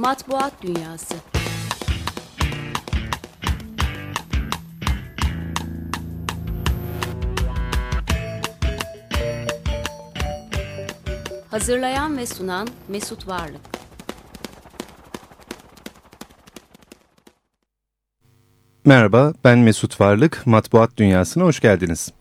Matbuat Dünyası Hazırlayan ve sunan Mesut Varlık Merhaba, ben Mesut Varlık. Matbuat Dünyası'na hoş geldiniz.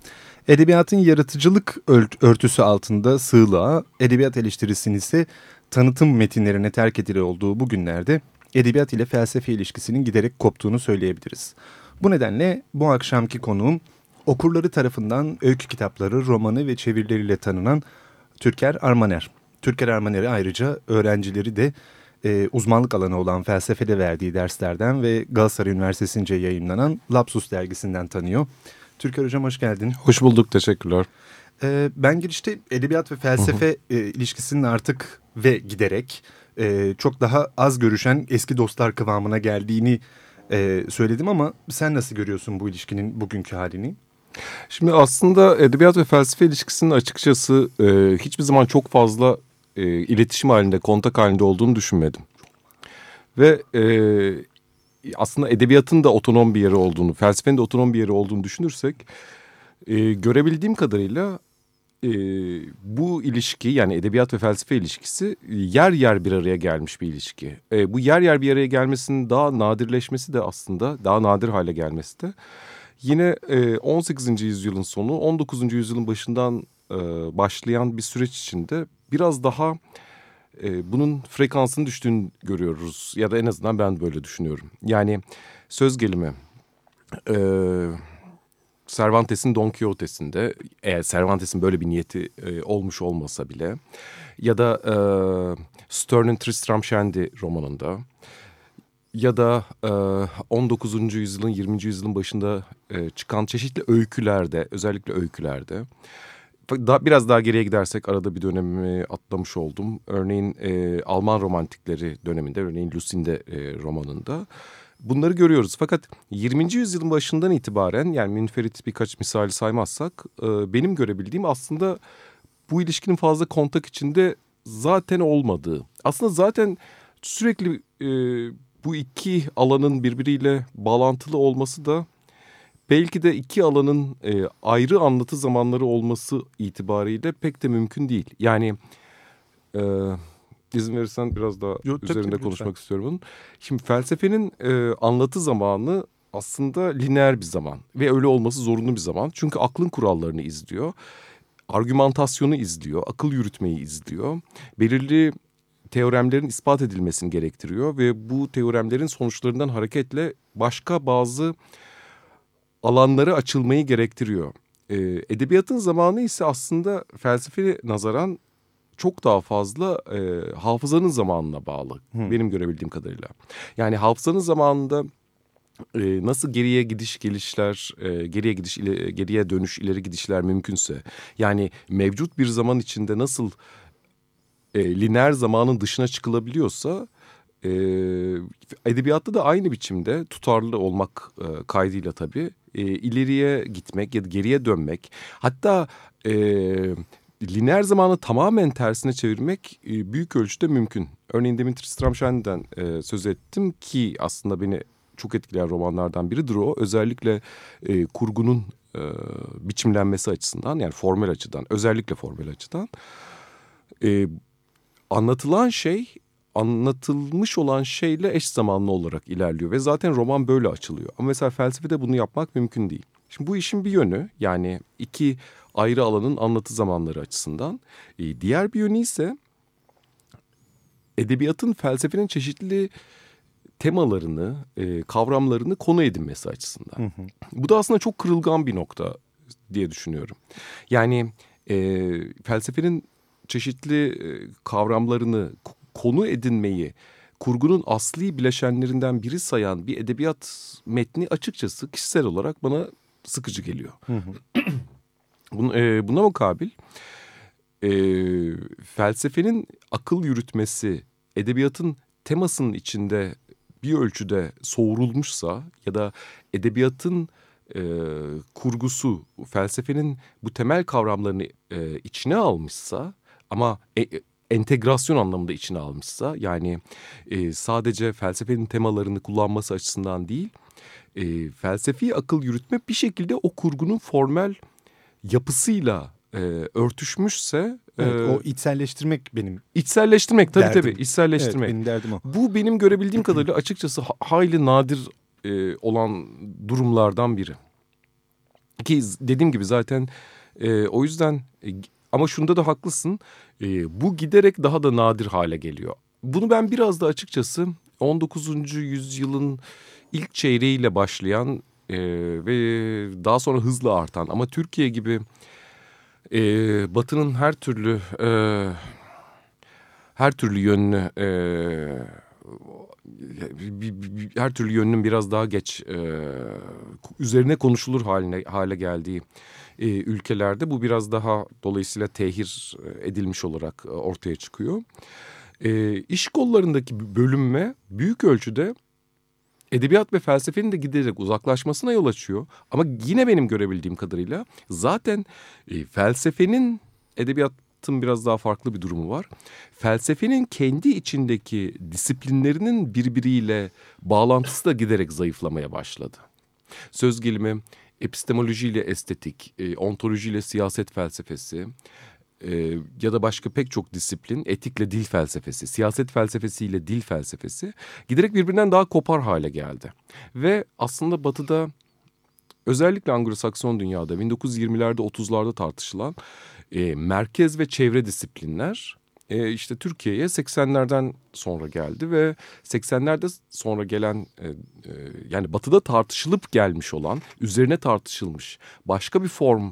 Edebiyatın yaratıcılık örtüsü altında sığlığa, edebiyat eleştirisinin ise tanıtım metinlerine terk edili olduğu bu günlerde edebiyat ile felsefe ilişkisinin giderek koptuğunu söyleyebiliriz. Bu nedenle bu akşamki konuğum okurları tarafından öykü kitapları, romanı ve çevirileriyle tanınan Türker Armaner. Türker Armaner'i ayrıca öğrencileri de e, uzmanlık alanı olan felsefede verdiği derslerden ve Galatasaray Üniversitesi'nce yayınlanan Lapsus dergisinden tanıyor. Türker Hocam hoş geldin. Hoş bulduk, teşekkürler. Ee, ben girişte edebiyat ve felsefe e, ilişkisinin artık ve giderek e, çok daha az görüşen eski dostlar kıvamına geldiğini e, söyledim ama sen nasıl görüyorsun bu ilişkinin bugünkü halini? Şimdi aslında edebiyat ve felsefe ilişkisinin açıkçası e, hiçbir zaman çok fazla e, iletişim halinde, kontak halinde olduğunu düşünmedim. Ve e, aslında edebiyatın da otonom bir yeri olduğunu, felsefenin de otonom bir yeri olduğunu düşünürsek... E, görebildiğim kadarıyla e, bu ilişki yani edebiyat ve felsefe ilişkisi yer yer bir araya gelmiş bir ilişki. E, bu yer yer bir araya gelmesinin daha nadirleşmesi de aslında daha nadir hale gelmesi de yine e, 18. yüzyılın sonu 19. yüzyılın başından e, başlayan bir süreç içinde biraz daha e, bunun frekansının düştüğünü görüyoruz ya da en azından ben böyle düşünüyorum. Yani söz gelimi... E, Cervantes'in Don Quixote'sinde eğer Cervantes'in böyle bir niyeti e, olmuş olmasa bile ya da e, Sterne'in Tristram Shandy romanında ya da e, 19. yüzyılın 20. yüzyılın başında e, çıkan çeşitli öykülerde özellikle öykülerde da, biraz daha geriye gidersek arada bir dönemi atlamış oldum. Örneğin e, Alman romantikleri döneminde örneğin Lucinda e, romanında Bunları görüyoruz fakat 20. yüzyılın başından itibaren yani münferit birkaç misali saymazsak e, benim görebildiğim aslında bu ilişkinin fazla kontak içinde zaten olmadığı. Aslında zaten sürekli e, bu iki alanın birbiriyle bağlantılı olması da belki de iki alanın e, ayrı anlatı zamanları olması itibariyle pek de mümkün değil. Yani... E, izin verirsen biraz daha Yok, üzerinde tabii, konuşmak lütfen. istiyorum bunun. Şimdi felsefenin e, anlatı zamanı aslında lineer bir zaman ve öyle olması zorunlu bir zaman. Çünkü aklın kurallarını izliyor, argümantasyonu izliyor, akıl yürütmeyi izliyor. Belirli teoremlerin ispat edilmesini gerektiriyor ve bu teoremlerin sonuçlarından hareketle başka bazı alanları açılmayı gerektiriyor. Ee, edebiyatın zamanı ise aslında felsefe nazaran çok daha fazla e, hafızanın zamanına bağlı hmm. benim görebildiğim kadarıyla. Yani hafızanın zamanında e, nasıl geriye gidiş gelişler, e, geriye gidiş, ile, geriye dönüş, ileri gidişler mümkünse. Yani mevcut bir zaman içinde nasıl e, lineer zamanın dışına çıkılabiliyorsa... E, edebiyatta da aynı biçimde tutarlı olmak e, kaydıyla tabii e, ileriye gitmek ya da geriye dönmek hatta e, lineer zamanı tamamen tersine çevirmek e, büyük ölçüde mümkün. Örneğin demin Tristram Shandy'den e, söz ettim ki aslında beni çok etkileyen romanlardan biridir o. Özellikle e, kurgunun e, biçimlenmesi açısından yani formel açıdan özellikle formel açıdan. E, anlatılan şey anlatılmış olan şeyle eş zamanlı olarak ilerliyor ve zaten roman böyle açılıyor. Ama mesela felsefede bunu yapmak mümkün değil. Şimdi bu işin bir yönü yani iki ayrı alanın anlatı zamanları açısından. E, diğer bir yönü ise edebiyatın felsefenin çeşitli temalarını, e, kavramlarını konu edinmesi açısından. Hı hı. Bu da aslında çok kırılgan bir nokta diye düşünüyorum. Yani e, felsefenin çeşitli e, kavramlarını konu edinmeyi kurgunun asli bileşenlerinden biri sayan bir edebiyat metni açıkçası kişisel olarak bana sıkıcı geliyor. Hı hı. Bun, e, buna mukabil e, felsefenin akıl yürütmesi, edebiyatın temasının içinde bir ölçüde soğurulmuşsa ya da edebiyatın e, kurgusu felsefenin bu temel kavramlarını e, içine almışsa ama entegrasyon anlamında içine almışsa yani sadece felsefenin temalarını kullanması açısından değil felsefi akıl yürütme bir şekilde o kurgunun formel yapısıyla e, örtüşmüşse Evet, e, o içselleştirmek benim içselleştirmek tabii derdim. tabii içselleştirmek. Evet, benim derdim o. Bu benim görebildiğim kadarıyla açıkçası ha- hayli nadir e, olan durumlardan biri. Ki dediğim gibi zaten e, o yüzden e, ama şunda da haklısın e, bu giderek daha da nadir hale geliyor. Bunu ben biraz da açıkçası 19. yüzyılın ilk çeyreğiyle başlayan e, ve daha sonra hızla artan ama Türkiye gibi e, Batı'nın her türlü e, her türlü yönünü e, her türlü yönünün biraz daha geç e, üzerine konuşulur haline hale geldiği e, ülkelerde bu biraz daha dolayısıyla tehir edilmiş olarak e, ortaya çıkıyor. E, iş kollarındaki bölünme büyük ölçüde edebiyat ve felsefenin de giderek uzaklaşmasına yol açıyor. Ama yine benim görebildiğim kadarıyla zaten e, felsefenin edebiyatın biraz daha farklı bir durumu var. Felsefenin kendi içindeki disiplinlerinin birbiriyle bağlantısı da giderek zayıflamaya başladı. Söz gelimi epistemolojiyle estetik, e, ontolojiyle siyaset felsefesi, e, ya da başka pek çok disiplin etikle dil felsefesi, siyaset felsefesiyle dil felsefesi giderek birbirinden daha kopar hale geldi. Ve aslında batıda özellikle Anglo-Sakson dünyada 1920'lerde 30'larda tartışılan e, merkez ve çevre disiplinler e, işte Türkiye'ye 80'lerden sonra geldi ve 80'lerde sonra gelen e, e, yani batıda tartışılıp gelmiş olan üzerine tartışılmış başka bir form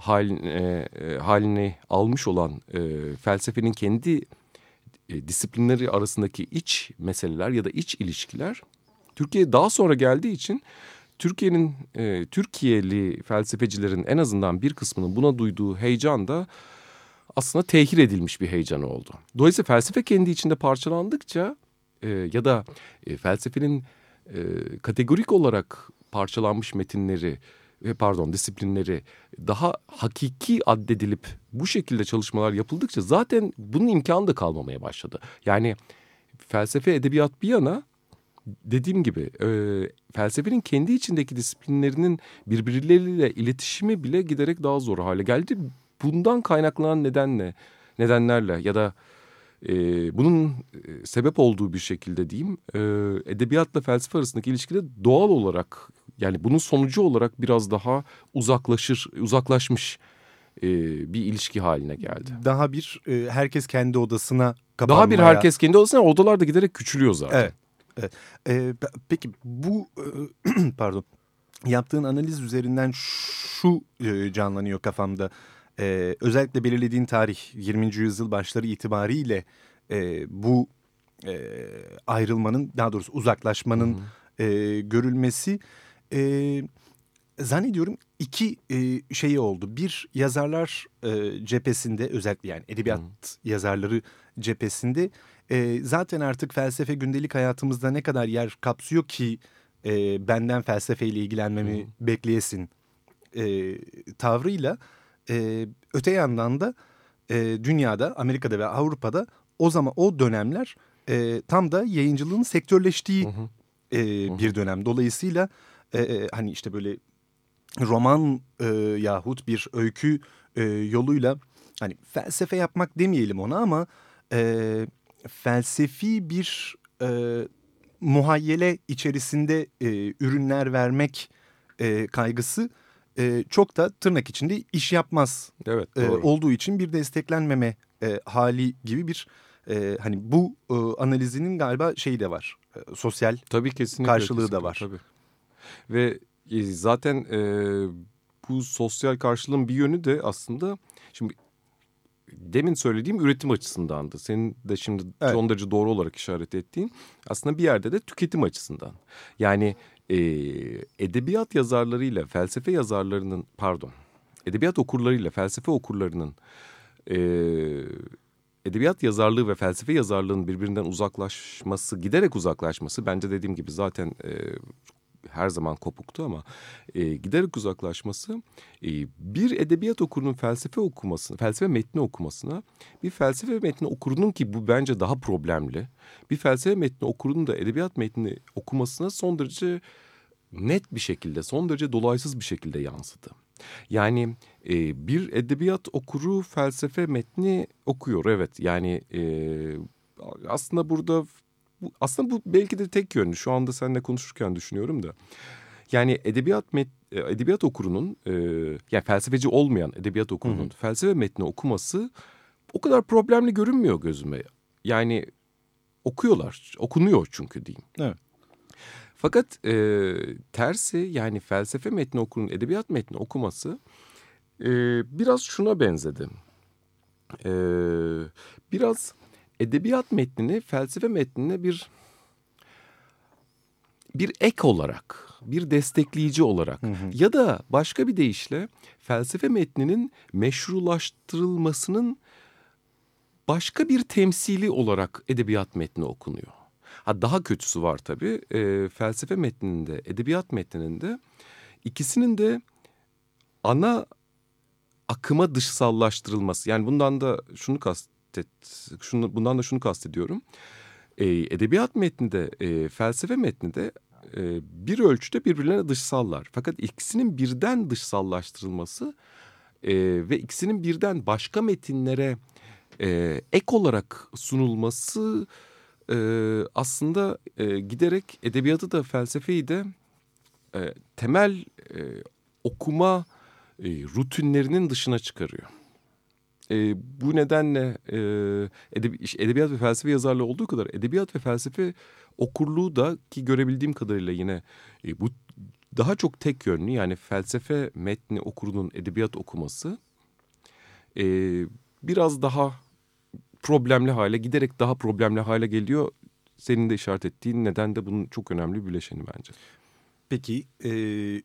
haline, e, halini almış olan e, felsefenin kendi e, disiplinleri arasındaki iç meseleler ya da iç ilişkiler Türkiye daha sonra geldiği için Türkiye'nin e, Türkiye'li felsefecilerin en azından bir kısmının buna duyduğu heyecan da aslında tehir edilmiş bir heyecan oldu. Dolayısıyla felsefe kendi içinde parçalandıkça e, ya da e, felsefenin e, kategorik olarak parçalanmış metinleri pardon disiplinleri daha hakiki addedilip bu şekilde çalışmalar yapıldıkça zaten bunun imkanı da kalmamaya başladı. Yani felsefe edebiyat bir yana dediğim gibi e, felsefenin kendi içindeki disiplinlerinin birbirleriyle iletişimi bile giderek daha zor hale geldi. Bundan kaynaklanan nedenle nedenlerle ya da e, bunun sebep olduğu bir şekilde diyeyim e, edebiyatla felsefe arasındaki ilişkide doğal olarak yani bunun sonucu olarak biraz daha uzaklaşır uzaklaşmış e, bir ilişki haline geldi. Daha bir e, herkes kendi odasına kapanmaya. Daha bir herkes kendi odasına odalar da giderek küçülüyor zaten. Evet. evet. E, pe- peki bu e, pardon yaptığın analiz üzerinden şu e, canlanıyor kafamda. E, özellikle belirlediğin tarih 20. yüzyıl başları itibariyle e, bu e, ayrılmanın daha doğrusu uzaklaşmanın e, görülmesi e, zannediyorum iki e, şeyi oldu. Bir yazarlar e, cephesinde özellikle yani edebiyat yazarları cephesinde e, zaten artık felsefe gündelik hayatımızda ne kadar yer kapsıyor ki e, benden felsefeyle ilgilenmemi bekleyesin e, tavrıyla e, öte yandan da e, dünyada Amerika'da ve Avrupa'da o zaman o dönemler e, tam da yayıncılığın sektörleştiği e, bir dönem. Dolayısıyla e, e, hani işte böyle roman e, yahut bir öykü e, yoluyla hani felsefe yapmak demeyelim ona ama e, felsefi bir e, muhayyele içerisinde e, ürünler vermek e, kaygısı e, çok da tırnak içinde iş yapmaz Evet e, olduğu için bir desteklenmeme e, hali gibi bir e, hani bu e, analizinin galiba şeyi de var e, sosyal Tabii kesinlikle. karşılığı da kesinlikle, var. Tabii. Ve e, zaten e, bu sosyal karşılığın bir yönü de aslında şimdi demin söylediğim üretim açısındandı. Senin de şimdi Evet. son derece doğru olarak işaret ettiğin aslında bir yerde de tüketim açısından. Yani e, edebiyat yazarlarıyla felsefe yazarlarının pardon edebiyat okurlarıyla felsefe okurlarının e, edebiyat yazarlığı ve felsefe yazarlığının birbirinden uzaklaşması, giderek uzaklaşması bence dediğim gibi zaten e, her zaman kopuktu ama e, giderek uzaklaşması e, bir edebiyat okurunun felsefe okumasını, felsefe metni okumasına bir felsefe metni okurunun ki bu bence daha problemli. Bir felsefe metni okurunun da edebiyat metni okumasına son derece net bir şekilde, son derece dolaysız bir şekilde yansıdı. Yani e, bir edebiyat okuru felsefe metni okuyor evet. Yani e, aslında burada aslında bu belki de tek yönlü. Şu anda seninle konuşurken düşünüyorum da. Yani edebiyat met, e, edebiyat okurunun e, yani felsefeci olmayan edebiyat okurunun hı hı. felsefe metni okuması o kadar problemli görünmüyor gözüme. Yani okuyorlar, okunuyor çünkü diyeyim. Evet. Fakat e, tersi yani felsefe metni okurun edebiyat metni okuması e, biraz şuna benzedi. E, biraz edebiyat metnini felsefe metnine bir bir ek olarak, bir destekleyici olarak hı hı. ya da başka bir deyişle felsefe metninin meşrulaştırılmasının başka bir temsili olarak edebiyat metni okunuyor. Ha daha kötüsü var tabii. E, felsefe metninde, edebiyat metninde ikisinin de ana akıma dışsallaştırılması. Yani bundan da şunu kastet, şunu bundan da şunu kastediyorum. E, edebiyat metninde, e, felsefe metninde e, bir ölçüde birbirlerine dışsallar. Fakat ikisinin birden dışsallaştırılması e, ve ikisinin birden başka metinlere e, ek olarak sunulması e, aslında e, giderek edebiyatı da felsefeyi de e, temel e, okuma e, rutinlerinin dışına çıkarıyor. E, bu nedenle e, edebi, edebiyat ve felsefe yazarlığı olduğu kadar edebiyat ve felsefe okurluğu da ki görebildiğim kadarıyla yine e, bu daha çok tek yönlü yani felsefe metni okurunun edebiyat okuması e, biraz daha problemli hale giderek daha problemli hale geliyor. Senin de işaret ettiğin neden de bunun çok önemli bileşeni bence. Peki e,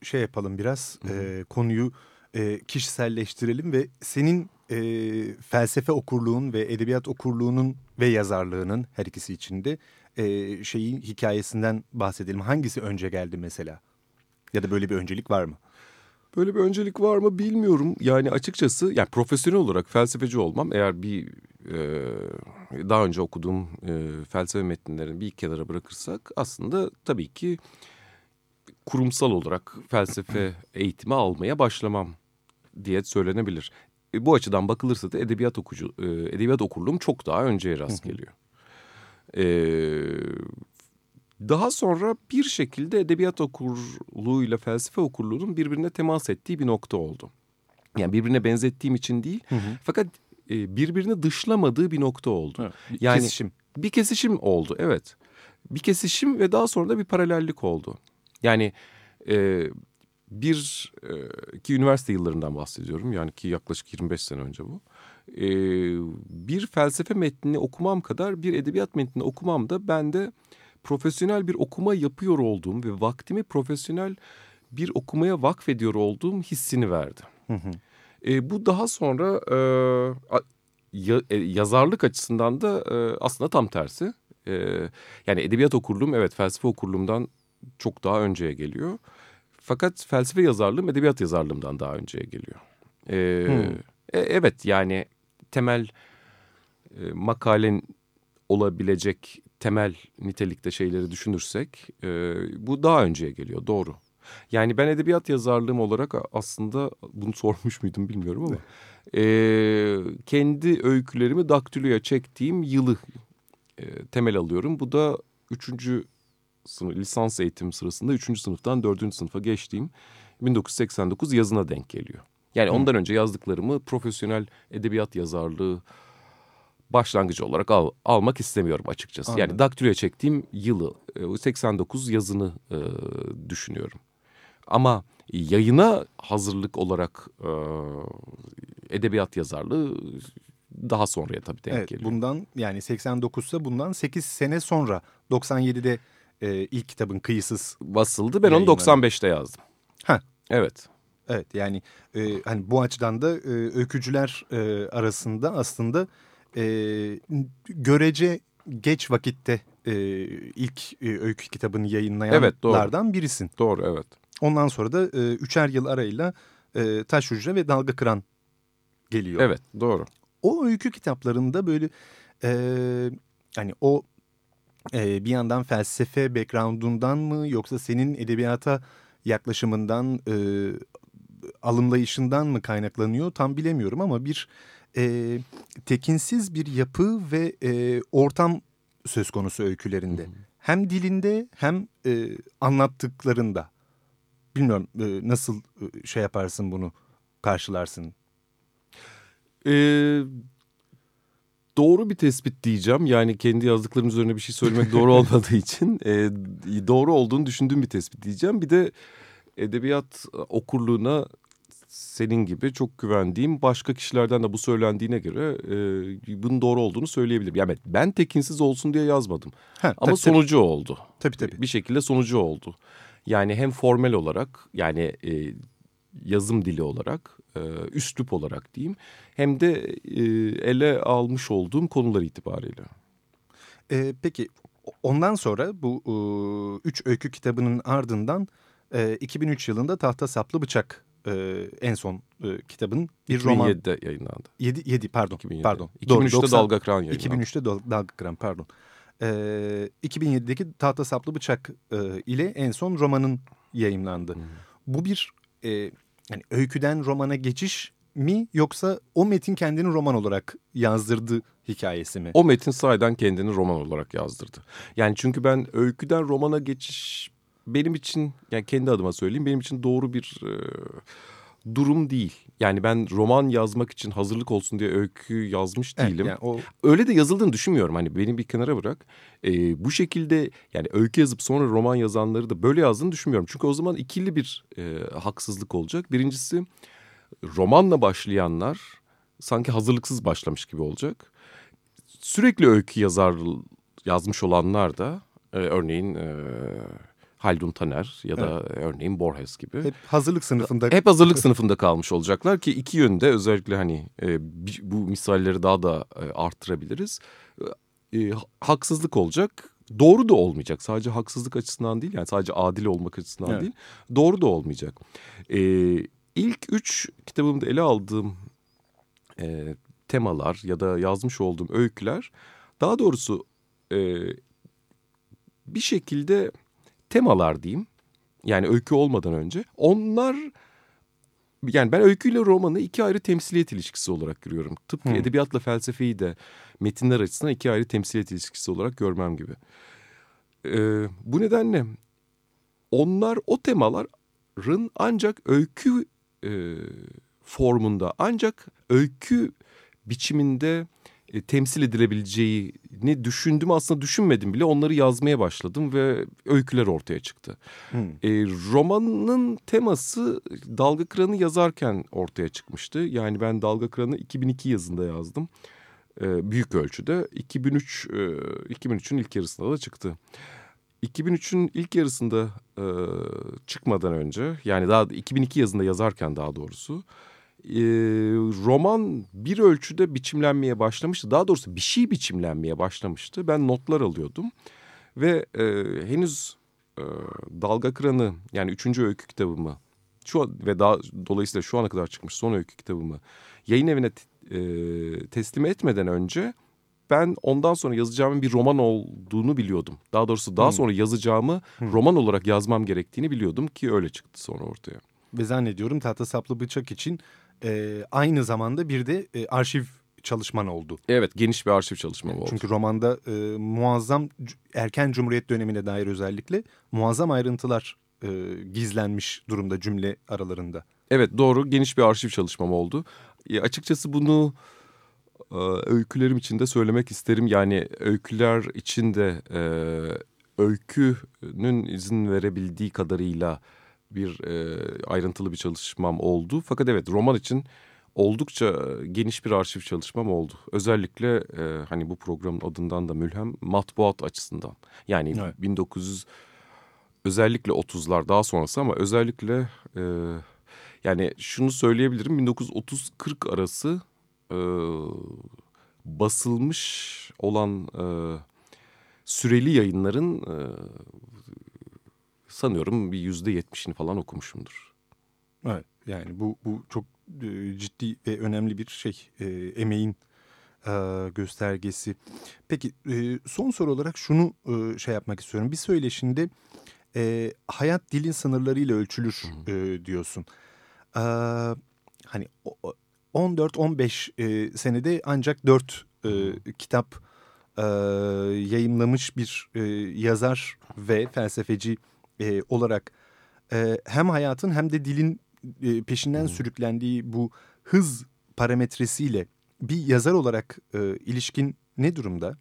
şey yapalım biraz e, konuyu e, kişiselleştirelim ve senin e, felsefe okurluğun ve edebiyat okurluğunun ve yazarlığının her ikisi içinde e, şeyin hikayesinden bahsedelim. Hangisi önce geldi mesela? Ya da böyle bir öncelik var mı? Böyle bir öncelik var mı bilmiyorum. Yani açıkçası yani profesyonel olarak felsefeci olmam eğer bir e, daha önce okuduğum e, felsefe metinlerini bir kenara bırakırsak aslında tabii ki kurumsal olarak felsefe eğitimi almaya başlamam diye söylenebilir. E, bu açıdan bakılırsa da edebiyat okucu e, edebiyat okurluğum çok daha önceye rast geliyor. E, daha sonra bir şekilde edebiyat okurluğuyla felsefe okurluğunun birbirine temas ettiği bir nokta oldu. Yani birbirine benzettiğim için değil. Hı hı. Fakat e, birbirini dışlamadığı bir nokta oldu. Evet, bir yani kesişim. Bir kesişim oldu evet. Bir kesişim ve daha sonra da bir paralellik oldu. Yani e, bir e, ki üniversite yıllarından bahsediyorum. Yani ki yaklaşık 25 sene önce bu. E, bir felsefe metnini okumam kadar bir edebiyat metnini okumam da bende profesyonel bir okuma yapıyor olduğum ve vaktimi profesyonel bir okumaya vakfediyor olduğum hissini verdi. Hı hı. E, bu daha sonra e, ya, e, yazarlık açısından da e, aslında tam tersi. E, yani edebiyat okurluğum evet felsefe okurluğumdan çok daha önceye geliyor. Fakat felsefe yazarlığım edebiyat yazarlığımdan daha önceye geliyor. E, hmm. e, evet yani temel e, makalen olabilecek temel nitelikte şeyleri düşünürsek e, bu daha önceye geliyor doğru. Yani ben edebiyat yazarlığım olarak aslında bunu sormuş muydum bilmiyorum ama e, kendi öykülerimi daktiloya çektiğim yılı e, temel alıyorum. Bu da üçüncü lisans eğitim sırasında üçüncü sınıftan dördüncü sınıfa geçtiğim 1989 yazına denk geliyor. Yani ondan önce yazdıklarımı profesyonel edebiyat yazarlığı başlangıcı olarak al, almak istemiyorum açıkçası. Anladım. Yani daktiloya çektiğim yılı 89 yazını e, düşünüyorum. Ama yayına hazırlık olarak e, edebiyat yazarlığı daha sonraya tabii denk evet, geliyor. Bundan yani 89'sa bundan 8 sene sonra 97'de e, ilk kitabın kıyısız basıldı. Ben onu 95'te yazdım. Ha. Evet. Evet yani e, hani bu açıdan da e, öykücüler e, arasında aslında e, görece geç vakitte e, ilk e, öykü kitabını yayınlayanlardan evet, birisin. Doğru evet. Ondan sonra da e, üçer yıl arayla e, Taş Hücre ve Dalga Kıran geliyor. Evet doğru. O öykü kitaplarında böyle e, hani o e, bir yandan felsefe background'undan mı yoksa senin edebiyata yaklaşımından e, alımlayışından mı kaynaklanıyor tam bilemiyorum ama bir e, tekinsiz bir yapı ve e, ortam söz konusu öykülerinde. Hem dilinde hem e, anlattıklarında. Bilmiyorum e, nasıl şey yaparsın bunu karşılarsın. Ee, doğru bir tespit diyeceğim. Yani kendi yazdıklarım üzerine bir şey söylemek doğru olmadığı için e, doğru olduğunu düşündüğüm bir tespit diyeceğim. Bir de edebiyat okurluğuna senin gibi çok güvendiğim başka kişilerden de bu söylendiğine göre e, bunun doğru olduğunu söyleyebilirim. Yani ben tekinsiz olsun diye yazmadım. Ha, Ama tabii, sonucu tabii. oldu. Tabii tabii. Bir şekilde sonucu oldu. Yani hem formel olarak yani e, yazım dili olarak, e, üslup olarak diyeyim. Hem de e, ele almış olduğum konular itibariyle. E, peki ondan sonra bu e, üç öykü kitabının ardından e, 2003 yılında Tahta Saplı Bıçak e, en son e, kitabın bir 2007'de roman. 2007'de yayınlandı. 7, 7 pardon. 2007. pardon. 2003'te Dalga Kıran yayınlandı. 2003'te Dalga Kıran pardon. E, 2007'deki Tahta Saplı Bıçak e, ile en son romanın yayınlandı. Hmm. Bu bir e, yani öyküden romana geçiş mi yoksa o metin kendini roman olarak yazdırdı hikayesi mi? O metin sahiden kendini roman olarak yazdırdı. Yani çünkü ben öyküden romana geçiş benim için yani kendi adıma söyleyeyim benim için doğru bir e, durum değil. Yani ben roman yazmak için hazırlık olsun diye öykü yazmış değilim. Evet, yani o... Öyle de yazıldığını düşünmüyorum. Hani beni bir kenara bırak. E, bu şekilde yani öykü yazıp sonra roman yazanları da böyle yazdığını düşünmüyorum. Çünkü o zaman ikili bir e, haksızlık olacak. Birincisi romanla başlayanlar sanki hazırlıksız başlamış gibi olacak. Sürekli öykü yazar yazmış olanlar da e, örneğin... E, Haldun Taner ya da evet. örneğin Borges gibi. Hep hazırlık sınıfında. Hep hazırlık sınıfında kalmış olacaklar ki iki yönde özellikle hani e, bu misalleri daha da e, arttırabiliriz. E, haksızlık olacak. Doğru da olmayacak. Sadece haksızlık açısından değil yani sadece adil olmak açısından evet. değil. Doğru da olmayacak. E, ilk üç kitabımda ele aldığım e, temalar ya da yazmış olduğum öyküler daha doğrusu e, bir şekilde temalar diyeyim. Yani öykü olmadan önce. Onlar yani ben öyküyle romanı iki ayrı temsiliyet ilişkisi olarak görüyorum. Tıpkı hmm. edebiyatla felsefeyi de metinler açısından iki ayrı temsiliyet ilişkisi olarak görmem gibi. Ee, bu nedenle onlar o temaların ancak öykü e, formunda ancak öykü biçiminde e, temsil edilebileceğini düşündüm aslında düşünmedim bile onları yazmaya başladım ve öyküler ortaya çıktı. Hmm. E, romanın teması Dalga Kıran'ı yazarken ortaya çıkmıştı. Yani ben Dalga Kıran'ı 2002 yazında yazdım. E, büyük ölçüde 2003 e, 2003'ün ilk yarısında da çıktı. 2003'ün ilk yarısında e, çıkmadan önce yani daha 2002 yazında yazarken daha doğrusu e, roman bir ölçüde biçimlenmeye başlamıştı. Daha doğrusu bir şey biçimlenmeye başlamıştı. Ben notlar alıyordum ve e, henüz e, Dalga Kıran'ı yani üçüncü öykü kitabımı şu ve daha dolayısıyla şu ana kadar çıkmış son öykü kitabımı yayın evine e, teslim etmeden önce ben ondan sonra yazacağımın bir roman olduğunu biliyordum. Daha doğrusu daha hmm. sonra yazacağımı hmm. roman olarak yazmam gerektiğini biliyordum ki öyle çıktı sonra ortaya. Ve zannediyorum Tahta Saplı Bıçak için e, aynı zamanda bir de e, arşiv çalışman oldu. Evet geniş bir arşiv çalışmam oldu. Çünkü romanda e, muazzam erken Cumhuriyet dönemine dair özellikle muazzam ayrıntılar e, gizlenmiş durumda cümle aralarında. Evet doğru geniş bir arşiv çalışmam oldu. E, açıkçası bunu e, öykülerim için de söylemek isterim. Yani öyküler için de e, öykünün izin verebildiği kadarıyla bir e, ayrıntılı bir çalışmam oldu. Fakat evet roman için oldukça geniş bir arşiv çalışmam oldu. Özellikle e, hani bu programın adından da mülhem matbuat açısından. Yani evet. 1900 özellikle 30'lar daha sonrası ama özellikle e, yani şunu söyleyebilirim 1930-40 arası e, basılmış olan e, süreli yayınların e, sanıyorum bir yüzde yetmişini falan okumuşumdur. Evet yani bu, bu çok e, ciddi ve önemli bir şey e, emeğin e, göstergesi. Peki e, son soru olarak şunu e, şey yapmak istiyorum. Bir söyleşinde e, hayat dilin sınırlarıyla ölçülür e, diyorsun. E, hani 14-15 e, senede ancak 4 e, kitap e, yayımlamış bir e, yazar ve felsefeci e, olarak e, hem hayatın hem de dilin e, peşinden hmm. sürüklendiği bu hız parametresiyle bir yazar olarak e, ilişkin ne durumda?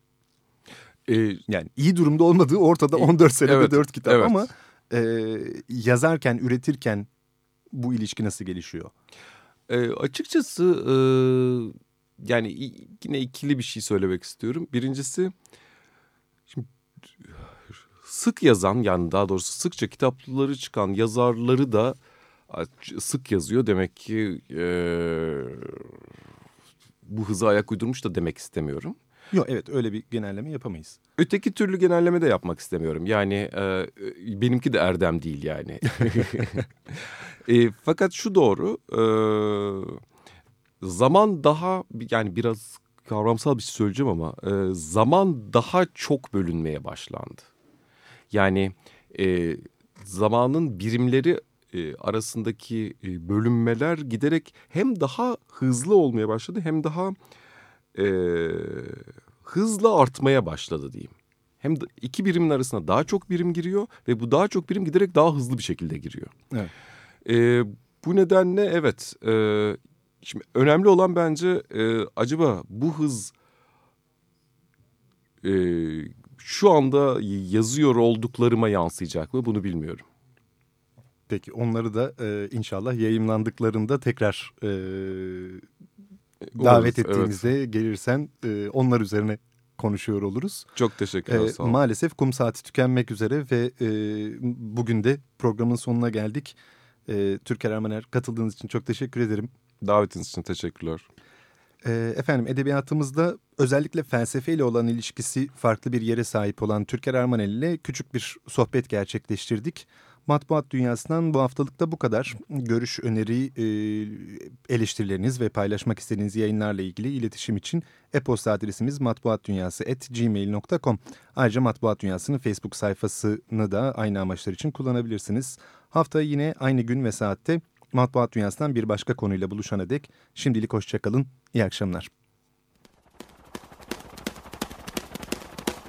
Ee, yani iyi durumda olmadığı ortada 14 senede evet, 4 kitap evet. ama e, yazarken, üretirken bu ilişki nasıl gelişiyor? E, açıkçası e, yani yine ikili bir şey söylemek istiyorum. Birincisi şimdi sık yazan yani daha doğrusu sıkça kitapları çıkan yazarları da sık yazıyor. Demek ki e, bu hıza ayak uydurmuş da demek istemiyorum. Yok evet öyle bir genelleme yapamayız. Öteki türlü genelleme de yapmak istemiyorum. Yani e, benimki de erdem değil yani. e, fakat şu doğru e, zaman daha yani biraz kavramsal bir şey söyleyeceğim ama e, zaman daha çok bölünmeye başlandı. Yani e, zamanın birimleri e, arasındaki e, bölünmeler giderek hem daha hızlı olmaya başladı hem daha e, hızla artmaya başladı diyeyim. Hem de iki birimin arasında daha çok birim giriyor ve bu daha çok birim giderek daha hızlı bir şekilde giriyor. Evet. E, bu nedenle evet e, şimdi önemli olan bence e, acaba bu hız e, şu anda yazıyor olduklarıma yansıyacak mı bunu bilmiyorum. Peki onları da e, inşallah yayınlandıklarında tekrar e, davet Olur, ettiğimizde evet. gelirsen e, onlar üzerine konuşuyor oluruz. Çok teşekkürler. E, maalesef kum saati tükenmek üzere ve e, bugün de programın sonuna geldik. E, Türker Ermaner katıldığınız için çok teşekkür ederim. Davetiniz için teşekkürler. E, efendim edebiyatımızda özellikle felsefeyle olan ilişkisi farklı bir yere sahip olan Türker Ermanel ile küçük bir sohbet gerçekleştirdik. Matbuat Dünyası'ndan bu haftalıkta bu kadar. Görüş, öneri, e, eleştirileriniz ve paylaşmak istediğiniz yayınlarla ilgili iletişim için e-posta adresimiz matbuatdunyası.gmail.com. Ayrıca Matbuat Dünyası'nın Facebook sayfasını da aynı amaçlar için kullanabilirsiniz. Hafta yine aynı gün ve saatte Matbuat Dünyası'ndan bir başka konuyla buluşana dek şimdilik hoşçakalın, iyi akşamlar.